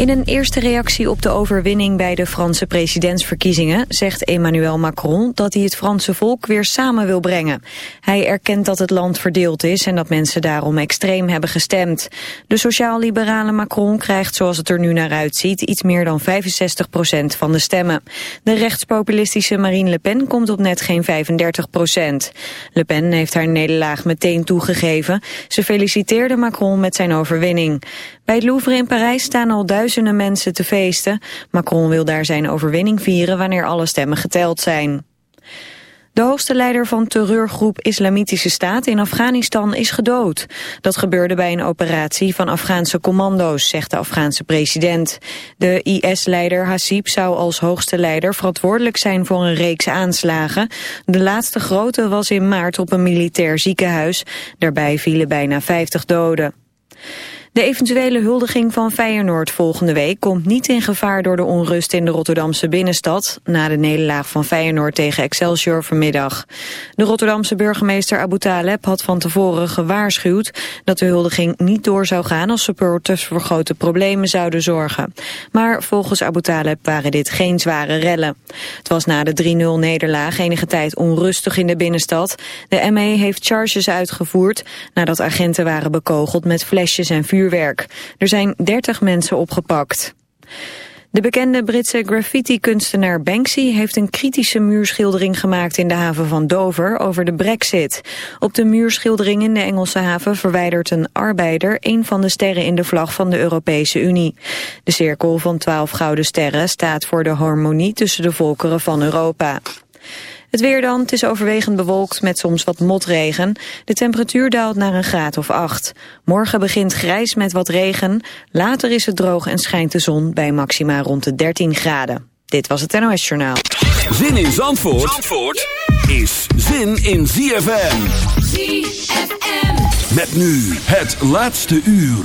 In een eerste reactie op de overwinning bij de Franse presidentsverkiezingen... zegt Emmanuel Macron dat hij het Franse volk weer samen wil brengen. Hij erkent dat het land verdeeld is en dat mensen daarom extreem hebben gestemd. De sociaal-liberale Macron krijgt zoals het er nu naar uitziet... iets meer dan 65 procent van de stemmen. De rechtspopulistische Marine Le Pen komt op net geen 35 procent. Le Pen heeft haar nederlaag meteen toegegeven. Ze feliciteerde Macron met zijn overwinning. Bij het Louvre in Parijs staan al duizenden mensen te feesten. Macron wil daar zijn overwinning vieren wanneer alle stemmen geteld zijn. De hoogste leider van terreurgroep Islamitische Staat in Afghanistan is gedood. Dat gebeurde bij een operatie van Afghaanse commando's, zegt de Afghaanse president. De IS-leider Hasib zou als hoogste leider verantwoordelijk zijn voor een reeks aanslagen. De laatste grote was in maart op een militair ziekenhuis. Daarbij vielen bijna 50 doden. De eventuele huldiging van Feyenoord volgende week komt niet in gevaar door de onrust in de Rotterdamse binnenstad na de nederlaag van Feyenoord tegen Excelsior vanmiddag. De Rotterdamse burgemeester Abu Taleb had van tevoren gewaarschuwd dat de huldiging niet door zou gaan als supporters voor grote problemen zouden zorgen. Maar volgens Abu Taleb waren dit geen zware rellen. Het was na de 3-0 nederlaag enige tijd onrustig in de binnenstad. De ME heeft charges uitgevoerd nadat agenten waren bekogeld met flesjes en vuur er zijn 30 mensen opgepakt. De bekende Britse graffiti-kunstenaar Banksy heeft een kritische muurschildering gemaakt in de haven van Dover over de brexit. Op de muurschildering in de Engelse haven verwijdert een arbeider een van de sterren in de vlag van de Europese Unie. De cirkel van 12 gouden sterren staat voor de harmonie tussen de volkeren van Europa. Het weer dan, het is overwegend bewolkt met soms wat motregen. De temperatuur daalt naar een graad of 8. Morgen begint grijs met wat regen. Later is het droog en schijnt de zon bij maxima rond de 13 graden. Dit was het NOS Journaal. Zin in Zandvoort, Zandvoort is zin in ZFM. ZFM. Met nu het laatste uur.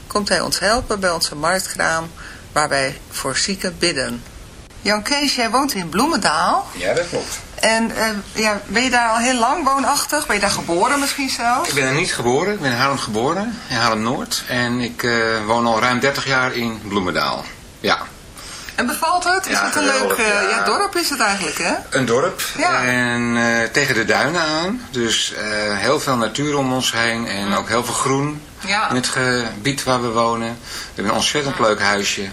komt hij ons helpen bij onze marktkraam waar wij voor zieken bidden. Jan Kees, jij woont in Bloemendaal. Ja, dat klopt. En uh, ja, ben je daar al heel lang woonachtig? Ben je daar geboren misschien zelfs? Ik ben er niet geboren. Ik ben in Haarlem geboren, in Haarlem-Noord. En ik uh, woon al ruim 30 jaar in Bloemendaal. Ja. En bevalt het? Is ja, het een leuk uh, ja. ja. dorp is het eigenlijk, hè? Een dorp. Ja. En tegen de duinen aan. Dus heel veel natuur om ons heen. En ook heel veel groen in het gebied waar we wonen. We hebben een ontzettend leuk huisje.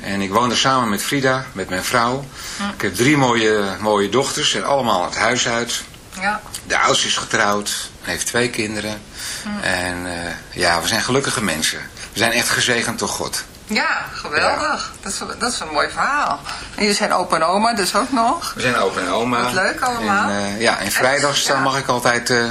En ik woon er samen met Frida, met mijn vrouw. Hm. Ik heb drie mooie, mooie dochters en allemaal het huis uit. Ja. De oudste is getrouwd, heeft twee kinderen. Hm. En uh, ja, we zijn gelukkige mensen. We zijn echt gezegend door God. Ja, geweldig. Ja. Dat, is, dat is een mooi verhaal. En jullie zijn opa en oma dus ook nog? We zijn opa en oma. Wat leuk allemaal. En, uh, ja, en vrijdags dan mag ik altijd uh,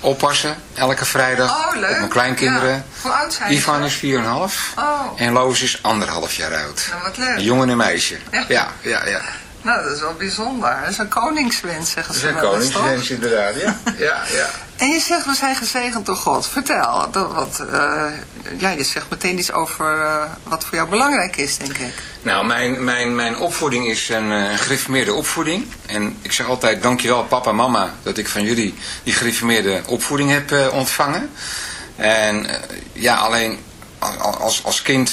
oppassen. Elke vrijdag oh, leuk. op mijn kleinkinderen. Ja. Hoe oud zijn Ivan is 4,5 oh. en Loos is anderhalf jaar oud. Nou, wat leuk. Een jongen en meisje. Ja, ja, ja. ja. Nou, dat is wel bijzonder. Dat is een koningswens, zeggen ze Dat is een koningswens, inderdaad. Ja. ja, ja. En je zegt, we zijn gezegend door God. Vertel, dat, wat, uh, ja, je zegt meteen iets over uh, wat voor jou belangrijk is, denk ik. Nou, mijn, mijn, mijn opvoeding is een uh, opvoeding. En ik zeg altijd, dankjewel papa en mama dat ik van jullie die gereformeerde opvoeding heb ontvangen. En ja, alleen als, als kind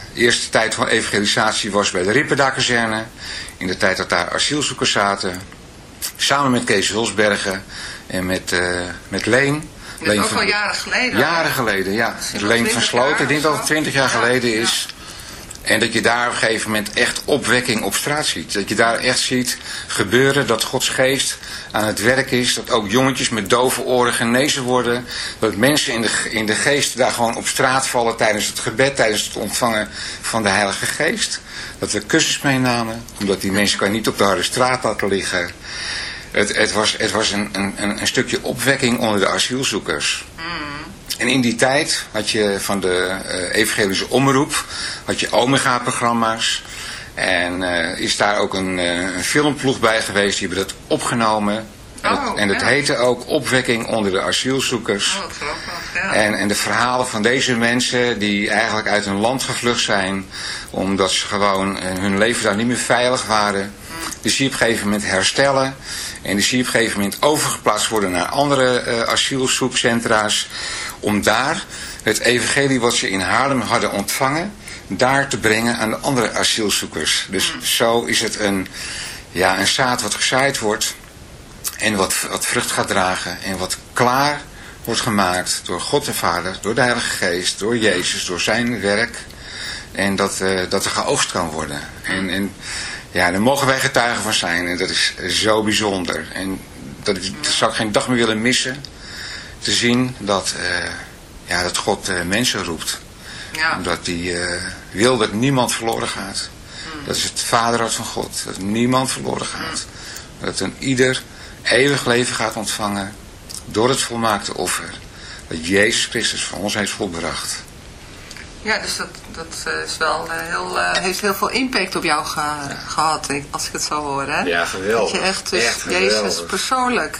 de eerste tijd van evangelisatie was bij de Rippendakazerne. In de tijd dat daar asielzoekers zaten. Samen met Kees Hulsbergen en met, uh, met Leen. Dat is ook al jaren geleden. Jaren geleden, ja. Leen van Sloten. Ik denk dat het twintig jaar geleden is. En dat je daar op een gegeven moment echt opwekking op straat ziet. Dat je daar echt ziet gebeuren dat Gods geest aan het werk is. Dat ook jongetjes met dove oren genezen worden. Dat mensen in de, in de geest daar gewoon op straat vallen tijdens het gebed, tijdens het ontvangen van de Heilige Geest. Dat we kussens meenamen, omdat die mensen kan niet op de harde straat laten liggen. Het, het was, het was een, een, een stukje opwekking onder de asielzoekers. En in die tijd had je van de uh, evangelische omroep, had je Omega-programma's. En uh, is daar ook een, uh, een, filmploeg bij geweest, die hebben dat opgenomen. Oh, en het ja. heette ook Opwekking onder de asielzoekers. Oh, grappig, ja. en, en de verhalen van deze mensen die eigenlijk uit hun land gevlucht zijn, omdat ze gewoon hun leven daar niet meer veilig waren. Die zie je op een gegeven moment herstellen. En die zie je op een gegeven moment overgeplaatst worden naar andere uh, asielzoekcentra's om daar het evangelie wat ze in Haarlem hadden ontvangen, daar te brengen aan de andere asielzoekers. Dus zo is het een, ja, een zaad wat gezaaid wordt en wat, wat vrucht gaat dragen en wat klaar wordt gemaakt door God de Vader, door de Heilige Geest, door Jezus, door zijn werk. En dat, uh, dat er geoogst kan worden. En, en ja, daar mogen wij getuigen van zijn. En dat is zo bijzonder. En dat, dat zou ik geen dag meer willen missen te zien dat, uh, ja, dat God uh, mensen roept. Ja. Omdat hij uh, wil dat niemand verloren gaat. Mm. Dat is het vaderhart van God. Dat niemand verloren gaat. Mm. Dat een ieder eeuwig leven gaat ontvangen door het volmaakte offer. Dat Jezus Christus voor ons heeft volbracht. Ja, dus dat, dat is wel heel, uh, heeft heel veel impact op jou ge ja. gehad, als ik het zo hoor. Hè? Ja, geweldig. Dat je echt, dus echt Jezus persoonlijk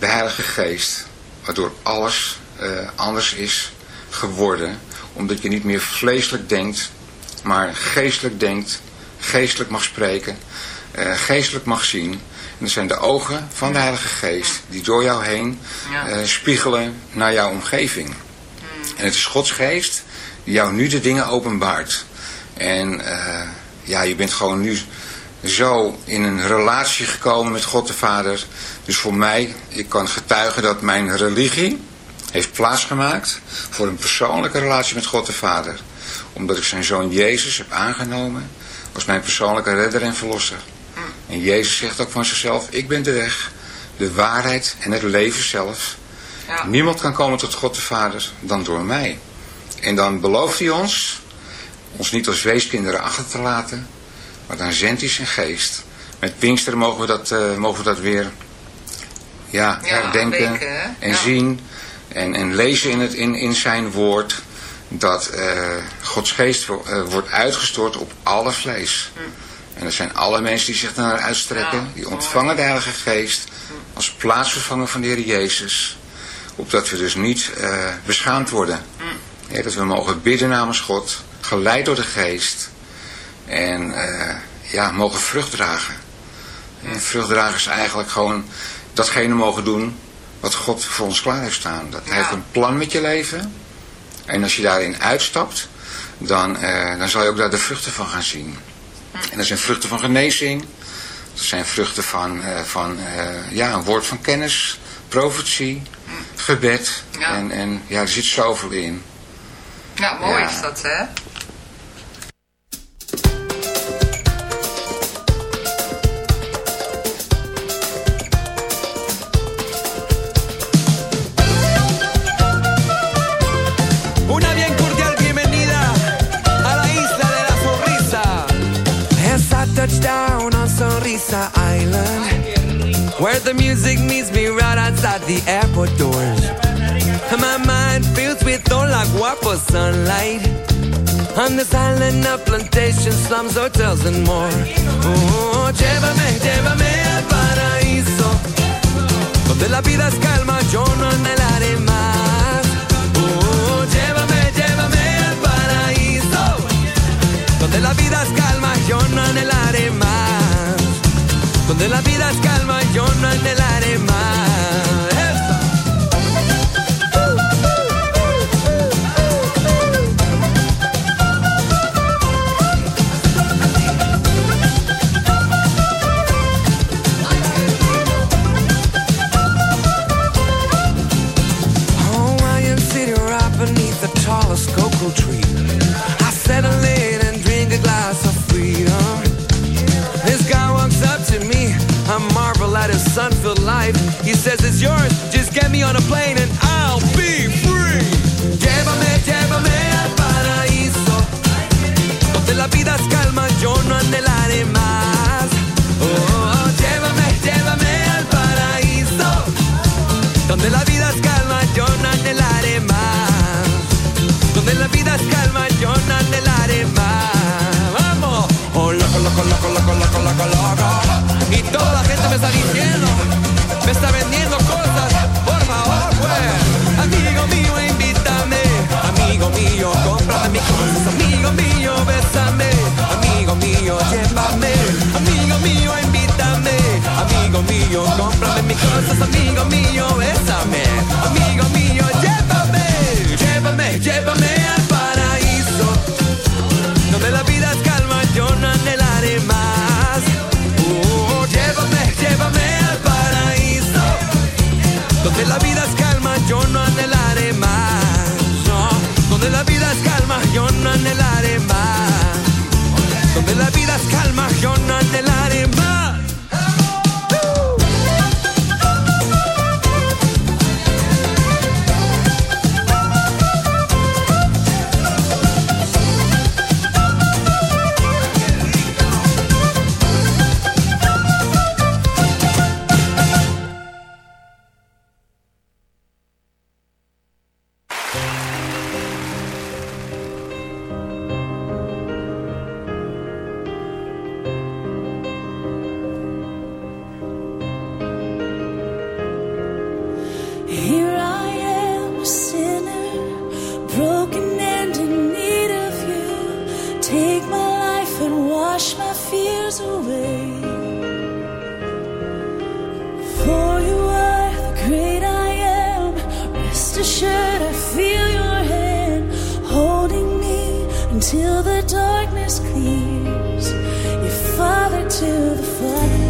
de Heilige Geest, waardoor alles anders is geworden. Omdat je niet meer vleeselijk denkt, maar geestelijk denkt, geestelijk mag spreken, uh, geestelijk mag zien. En dat zijn de ogen van de Heilige Geest die door jou heen uh, spiegelen naar jouw omgeving. Hmm. En het is Gods Geest die jou nu de dingen openbaart. En ja, je bent gewoon nu zo in een relatie gekomen met God de Vader. Dus voor mij, ik kan getuigen dat mijn religie heeft plaatsgemaakt voor een persoonlijke relatie met God de Vader. Omdat ik zijn zoon Jezus heb aangenomen als mijn persoonlijke redder en verlosser. En Jezus zegt ook van zichzelf, ik ben de weg, de waarheid en het leven zelf. Ja. Niemand kan komen tot God de Vader dan door mij. En dan belooft hij ons, ons niet als weeskinderen achter te laten, maar dan zendt hij zijn geest. Met Pinkster mogen we dat, uh, mogen we dat weer ja, herdenken en zien en, en lezen in, het, in, in zijn woord dat uh, Gods geest uh, wordt uitgestort op alle vlees. Hm. En dat zijn alle mensen die zich naar uitstrekken, die ontvangen de Heilige Geest als plaatsvervanger van de Heer Jezus. Opdat we dus niet uh, beschaamd worden. Ja, dat we mogen bidden namens God, geleid door de Geest. En ja, mogen vrucht dragen. En vrucht dragen is eigenlijk gewoon datgene mogen doen wat God voor ons klaar heeft staan. Dat Hij heeft een plan met je leven. En als je daarin uitstapt, dan, uh, dan zal je ook daar de vruchten van gaan zien. En dat zijn vruchten van genezing. Dat zijn vruchten van, uh, van uh, ja, een woord van kennis, profetie, gebed. Ja. En, en ja, er zit zoveel in. Ja, mooi ja. is dat, hè? Where the music meets me right outside the airport doors. And my mind fills with all like guapo sunlight. On this island of plantation slums, hotels and more. Oh, Llévame, llévame al paraíso. Donde la vida es calma, yo no anhelaré más. Oh, Llévame, llévame al paraíso. Donde la vida es calma, yo no anhelaré más donde la vida es calma, yo no anhelaré más. Sun-filled life. He says it's yours, just get me on a plane and I'll be free. Llévame, llévame al paraíso, donde la vida es calma, yo no anhelaré más. Amigo mío, bésame. Amigo mío, llévame. Llévame, llévame al paraíso. Donde la vida es calma, yo no anhelaré más. Donde la vida es calma, yo no anhelaré más. Donde la vida es calma, yo no anhelaré más. Donde la vida es calma, yo no anhelaré más. but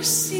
Mercy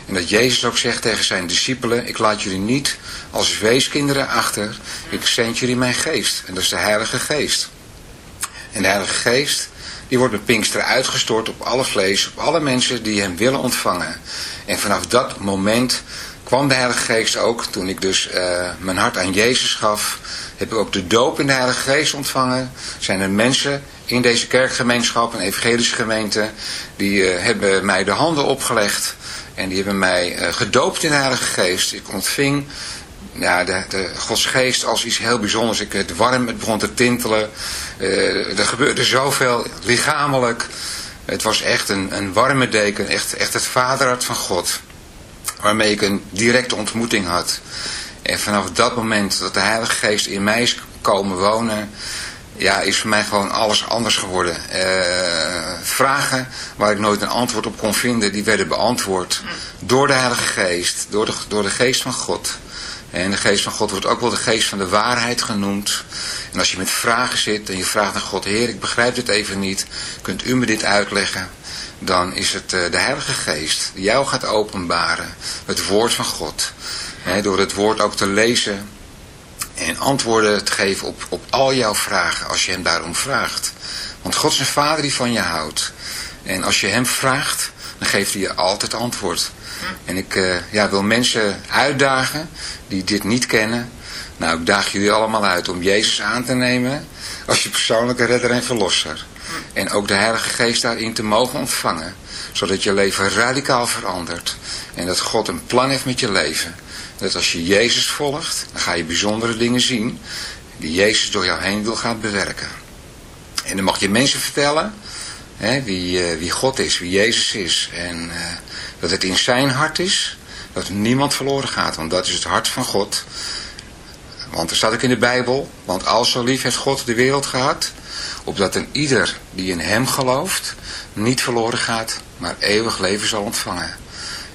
En dat Jezus ook zegt tegen zijn discipelen, ik laat jullie niet als weeskinderen achter, ik zend jullie mijn geest. En dat is de Heilige Geest. En de Heilige Geest, die wordt met Pinksteren uitgestort op alle vlees, op alle mensen die hem willen ontvangen. En vanaf dat moment kwam de Heilige Geest ook, toen ik dus uh, mijn hart aan Jezus gaf, heb ik ook de doop in de Heilige Geest ontvangen. Zijn er mensen in deze kerkgemeenschap, een evangelische gemeente, die uh, hebben mij de handen opgelegd en die hebben mij uh, gedoopt in de Heilige Geest. Ik ontving de, de Gods geest als iets heel bijzonders. Ik, het warm, het begon te tintelen. Uh, er gebeurde zoveel lichamelijk. Het was echt een, een warme deken. Echt, echt het vaderhart van God. Waarmee ik een directe ontmoeting had. En vanaf dat moment dat de Heilige Geest in mij is komen wonen ja, is voor mij gewoon alles anders geworden. Uh, vragen waar ik nooit een antwoord op kon vinden, die werden beantwoord door de Heilige Geest, door de, door de Geest van God. En de Geest van God wordt ook wel de Geest van de waarheid genoemd. En als je met vragen zit en je vraagt aan God, Heer, ik begrijp dit even niet, kunt u me dit uitleggen? Dan is het uh, de Heilige Geest die jou gaat openbaren, het woord van God. Door het woord ook te lezen en antwoorden te geven op, op al jouw vragen als je hem daarom vraagt. Want God is een vader die van je houdt. En als je hem vraagt, dan geeft hij je altijd antwoord. En ik uh, ja, wil mensen uitdagen die dit niet kennen. Nou, ik daag jullie allemaal uit om Jezus aan te nemen als je persoonlijke redder en verlosser. En ook de Heilige Geest daarin te mogen ontvangen. Zodat je leven radicaal verandert. En dat God een plan heeft met je leven. Dat als je Jezus volgt, dan ga je bijzondere dingen zien die Jezus door jou heen wil gaan bewerken. En dan mag je mensen vertellen hè, wie, uh, wie God is, wie Jezus is. En uh, dat het in zijn hart is, dat niemand verloren gaat, want dat is het hart van God. Want er staat ook in de Bijbel, want al zo lief heeft God de wereld gehad, opdat een ieder die in hem gelooft, niet verloren gaat, maar eeuwig leven zal ontvangen.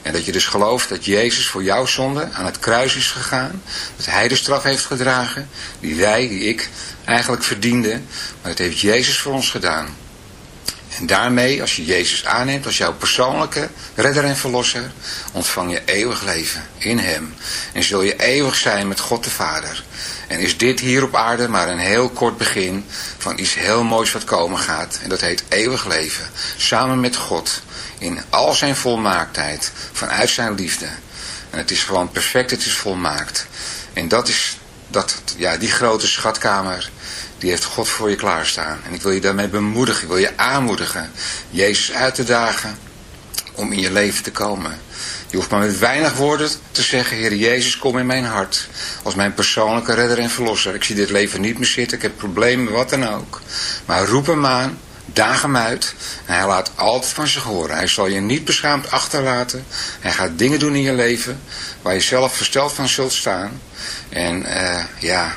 En dat je dus gelooft dat Jezus voor jouw zonde aan het kruis is gegaan. Dat hij de straf heeft gedragen. Die wij, die ik eigenlijk verdiende. Maar dat heeft Jezus voor ons gedaan. En daarmee, als je Jezus aanneemt als jouw persoonlijke redder en verlosser, ontvang je eeuwig leven in hem. En zul je eeuwig zijn met God de Vader. En is dit hier op aarde maar een heel kort begin van iets heel moois wat komen gaat. En dat heet eeuwig leven. Samen met God in al zijn volmaaktheid, vanuit zijn liefde. En het is gewoon perfect, het is volmaakt. En dat is dat, ja, die grote schatkamer, die heeft God voor je klaarstaan. En ik wil je daarmee bemoedigen, ik wil je aanmoedigen, Jezus uit te dagen om in je leven te komen. Je hoeft maar met weinig woorden te zeggen, Heer Jezus, kom in mijn hart. Als mijn persoonlijke redder en verlosser. Ik zie dit leven niet meer zitten, ik heb problemen, wat dan ook. Maar roep hem aan, daag hem uit. En hij laat altijd van zich horen. Hij zal je niet beschaamd achterlaten. Hij gaat dingen doen in je leven waar je zelf versteld van zult staan. En uh, ja,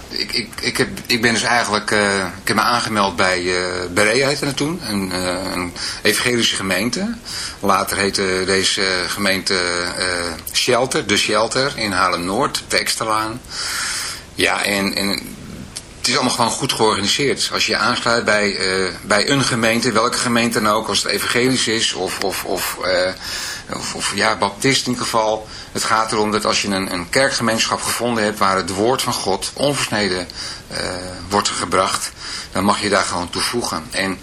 ik, ik, ik, heb, ik ben dus eigenlijk, uh, ik heb me aangemeld bij uh, Berea heette het toen, een, uh, een evangelische gemeente. Later heette deze gemeente Shelter, de Shelter in Haarlem-Noord, de Eksterlaan. Ja, en, en het is allemaal gewoon goed georganiseerd. Als je je aansluit bij, bij een gemeente, welke gemeente dan ook, als het evangelisch is of, of, of, of, of ja, baptist in ieder geval het gaat erom dat als je een, een kerkgemeenschap gevonden hebt waar het woord van God onversneden uh, wordt gebracht, dan mag je daar gewoon toevoegen. En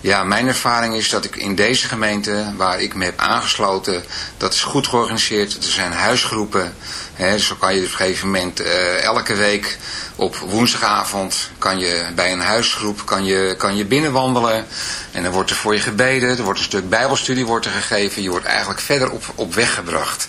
ja, mijn ervaring is dat ik in deze gemeente, waar ik me heb aangesloten, dat is goed georganiseerd. Er zijn huisgroepen. Hè, zo kan je op een gegeven moment uh, elke week op woensdagavond kan je bij een huisgroep kan je, kan je binnenwandelen. En dan wordt er voor je gebeden, er wordt een stuk bijbelstudie wordt er gegeven. Je wordt eigenlijk verder op, op weg gebracht.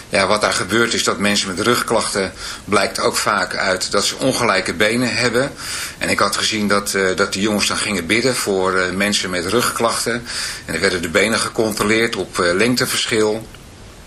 ja, wat daar gebeurt is dat mensen met rugklachten blijkt ook vaak uit dat ze ongelijke benen hebben. En ik had gezien dat, uh, dat die jongens dan gingen bidden voor uh, mensen met rugklachten. En er werden de benen gecontroleerd op uh, lengteverschil.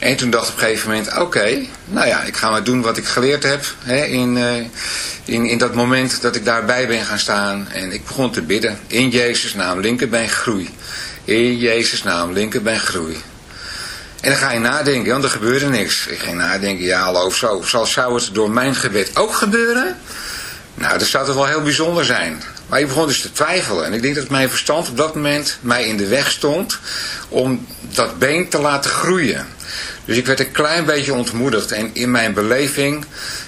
En toen dacht ik op een gegeven moment, oké, nou ja, ik ga maar doen wat ik geleerd heb hè, in, uh, in, in dat moment dat ik daarbij ben gaan staan. En ik begon te bidden, in Jezus naam, linkerbeen groei. In Jezus naam, linkerbeen groei. En dan ga je nadenken, want er gebeurde niks. Ik ging nadenken, ja hallo, zo, zal, zou het door mijn gebed ook gebeuren? Nou, dat zou toch wel heel bijzonder zijn. Maar ik begon dus te twijfelen. En ik denk dat mijn verstand op dat moment mij in de weg stond om dat been te laten groeien. Dus ik werd een klein beetje ontmoedigd. En in mijn beleving,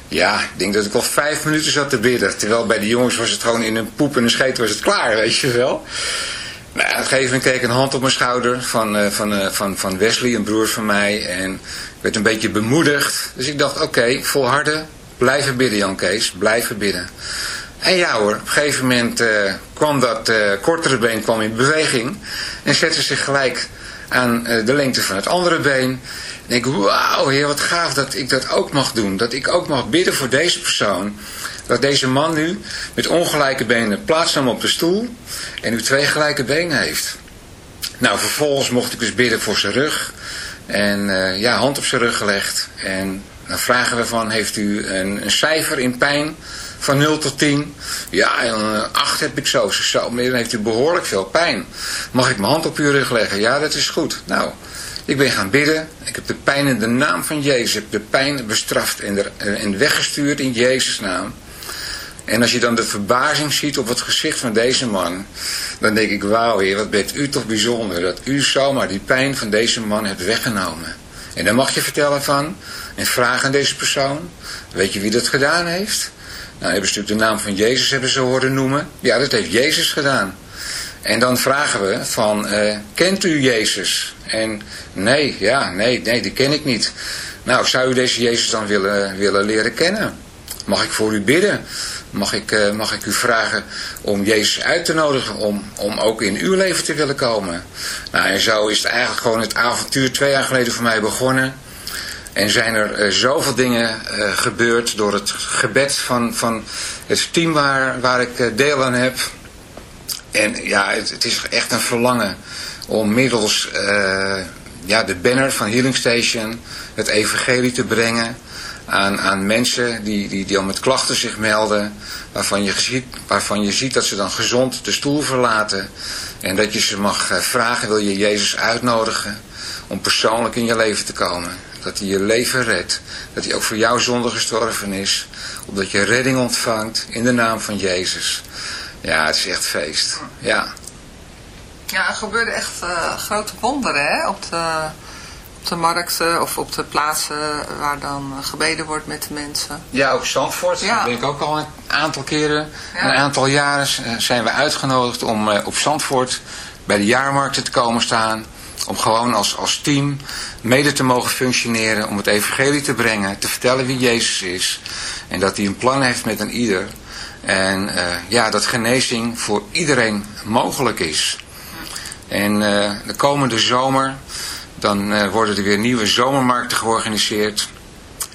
ja, ik denk dat ik al vijf minuten zat te bidden. Terwijl bij de jongens was het gewoon in een poep en een scheet was het klaar, weet je wel. Nou, op een gegeven moment kreeg een hand op mijn schouder van, uh, van, uh, van, van Wesley, een broer van mij. En ik werd een beetje bemoedigd. Dus ik dacht, oké, okay, volharden, blijven bidden Jan Kees, blijven bidden. En ja hoor, op een gegeven moment uh, kwam dat uh, kortere been kwam in beweging en zette zich gelijk aan uh, de lengte van het andere been. En ik, wauw heer, wat gaaf dat ik dat ook mag doen. Dat ik ook mag bidden voor deze persoon. Dat deze man nu met ongelijke benen plaatsnam op de stoel en nu twee gelijke benen heeft. Nou, vervolgens mocht ik dus bidden voor zijn rug. En ja, hand op zijn rug gelegd. En dan vragen we van, heeft u een, een cijfer in pijn? Van 0 tot 10. Ja, en een 8 heb ik zo. Zo, maar dan heeft u behoorlijk veel pijn. Mag ik mijn hand op uw rug leggen? Ja, dat is goed. Nou, ik ben gaan bidden. Ik heb de pijn in de naam van Jezus. Ik heb de pijn bestraft en, er, en weggestuurd in Jezus' naam. En als je dan de verbazing ziet op het gezicht van deze man, dan denk ik, wauw heer, wat bent u toch bijzonder, dat u zomaar die pijn van deze man hebt weggenomen. En dan mag je vertellen van, en vragen aan deze persoon, weet je wie dat gedaan heeft? Nou, hebben ze natuurlijk de naam van Jezus hebben ze horen noemen. Ja, dat heeft Jezus gedaan. En dan vragen we van, uh, kent u Jezus? En nee, ja, nee, nee, die ken ik niet. Nou, zou u deze Jezus dan willen, willen leren kennen? Mag ik voor u bidden? Mag ik, uh, mag ik u vragen om Jezus uit te nodigen om, om ook in uw leven te willen komen? Nou, en zo is het eigenlijk gewoon het avontuur twee jaar geleden voor mij begonnen. En zijn er uh, zoveel dingen uh, gebeurd door het gebed van, van het team waar, waar ik uh, deel aan heb. En ja, het, het, is echt een verlangen om middels ja, de banner van Healing Station het evangelie te brengen aan, aan mensen die, die, die al met klachten zich melden. Waarvan je, ziet, waarvan je ziet dat ze dan gezond de stoel verlaten. En dat je ze mag vragen, wil je Jezus uitnodigen om persoonlijk in je leven te komen. Dat hij je leven redt. Dat hij ook voor jouw zonde gestorven is. Opdat je redding ontvangt in de naam van Jezus. Ja, het is echt feest. Ja. Ja, er gebeurden echt uh, grote wonderen hè? Op, de, op de markten of op de plaatsen waar dan gebeden wordt met de mensen. Ja, ook Zandvoort. Ja. Daar ben ik ook al een aantal keren, ja. een aantal jaren zijn we uitgenodigd om uh, op Zandvoort bij de jaarmarkten te komen staan. Om gewoon als, als team mede te mogen functioneren, om het evangelie te brengen, te vertellen wie Jezus is. En dat hij een plan heeft met een ieder. En uh, ja, dat genezing voor iedereen mogelijk is. En uh, de komende zomer, dan uh, worden er weer nieuwe zomermarkten georganiseerd.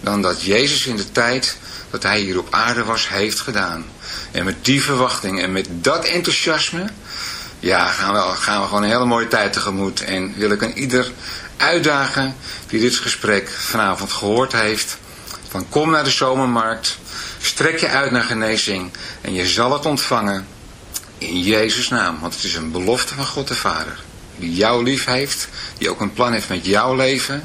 dan dat Jezus in de tijd dat hij hier op aarde was, heeft gedaan. En met die verwachting en met dat enthousiasme, ja, gaan we, gaan we gewoon een hele mooie tijd tegemoet. En wil ik aan ieder uitdagen die dit gesprek vanavond gehoord heeft, van kom naar de zomermarkt, strek je uit naar genezing en je zal het ontvangen in Jezus' naam. Want het is een belofte van God de Vader, die jou lief heeft, die ook een plan heeft met jouw leven.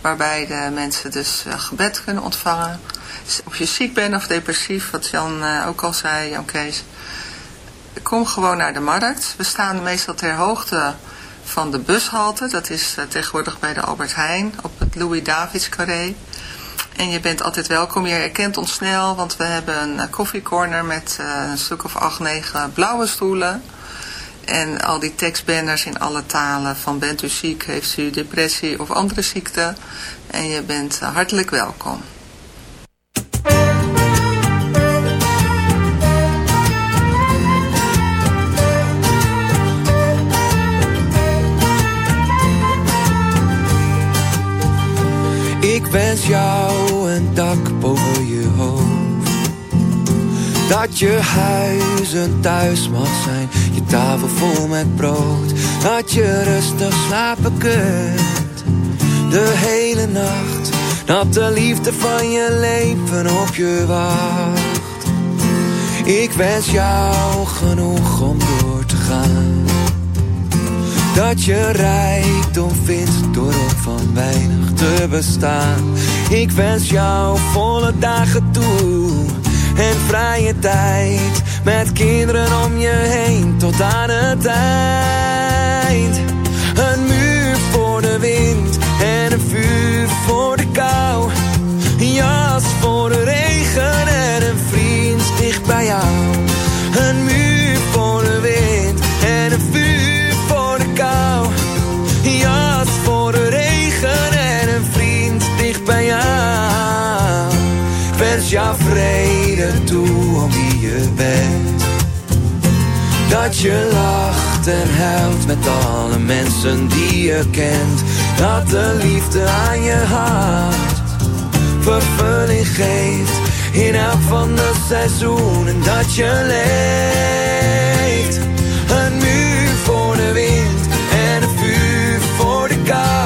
waarbij de mensen dus uh, gebed kunnen ontvangen of je ziek bent of depressief, wat Jan uh, ook al zei, Jan Kees. Kom gewoon naar de markt. We staan meestal ter hoogte van de bushalte. Dat is uh, tegenwoordig bij de Albert Heijn op het Louis Davids carré. En je bent altijd welkom. Je herkent ons snel, want we hebben een koffiecorner met een stuk of acht, negen blauwe stoelen. En al die tekstbanners in alle talen van bent u ziek, heeft u depressie of andere ziekte. En je bent hartelijk welkom. Ik wens jou een dak boven je hoofd. Dat je huis een thuis mag zijn, je tafel vol met brood. Dat je rustig slapen kunt, de hele nacht. Dat de liefde van je leven op je wacht. Ik wens jou genoeg om door te gaan dat je rijkdom vindt door op van weinig te bestaan. Ik wens jou volle dagen toe en vrije tijd met kinderen om je heen tot aan het eind. Een muur voor de wind en een vuur voor de kou. Een jas voor de regen en een vriend dicht bij jou. Een muur voor de wind en een vuur voor de kou. Een jas voor de regen en een vriend dicht bij jou. Wens jou toe om wie je bent. Dat je lacht en huilt met alle mensen die je kent. Dat de liefde aan je hart vervulling geeft. In elk van de seizoenen dat je leeft. Een muur voor de wind en een vuur voor de kou.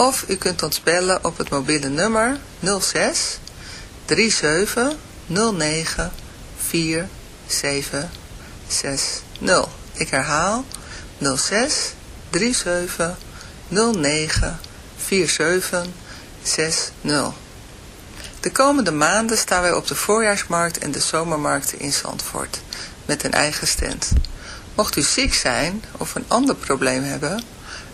of u kunt ons bellen op het mobiele nummer 06 37 09 4760. Ik herhaal 06 37 09 4760. De komende maanden staan wij op de voorjaarsmarkt en de zomermarkten in Zandvoort met een eigen stand. Mocht u ziek zijn of een ander probleem hebben,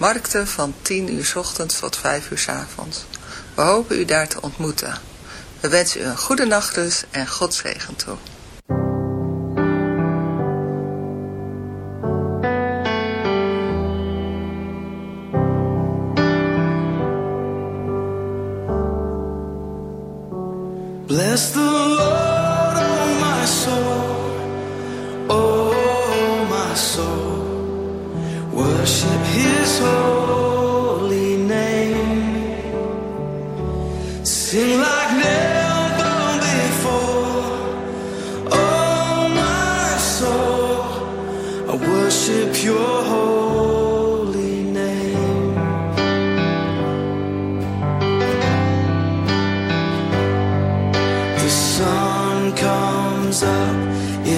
markten van 10 uur s ochtends tot 5 uur s avonds. We hopen u daar te ontmoeten. We wensen u een goede nachtrust en God zegen toe. Bless the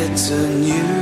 it's a new